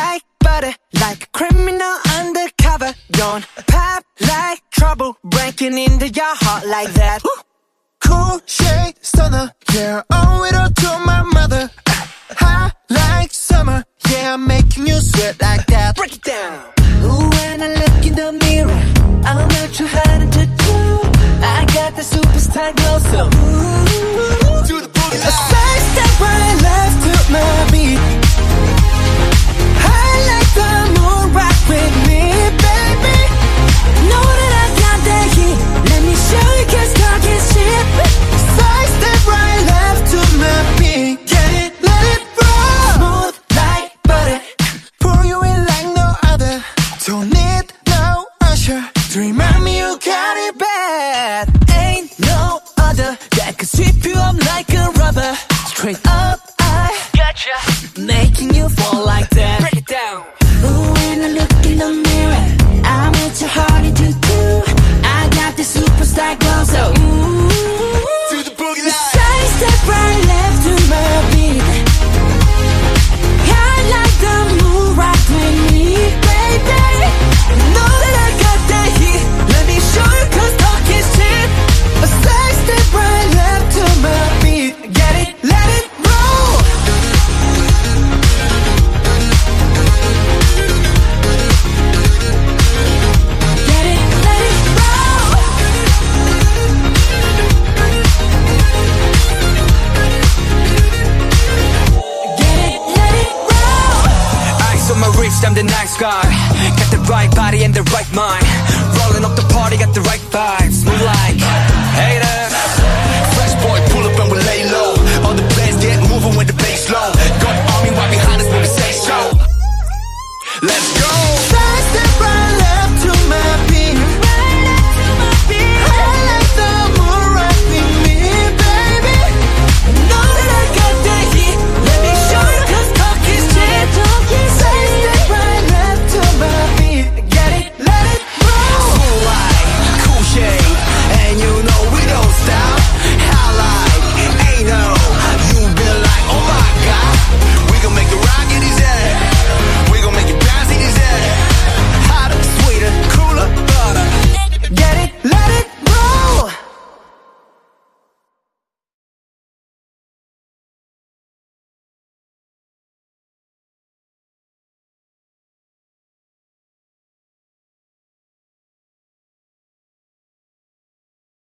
like butter, like a criminal undercover. Don't pop like trouble, breaking into your heart like that. cool shade stunner, yeah, owe it all to my mother. High like summer, yeah, I'm making you sweat like that. Break it down. Ooh, when I look in the mirror, I'm not too hard to do. I got the superstar glow, so. Ooh, making you fall. like bitch, I'm the nice guy. Got the right body and the right mind. Rolling up the party, got the right vibes. Move like haters. Fresh boy, pull up and we lay low. All the bands get moving with the bass low. Got army right behind us when we say so. Let's go!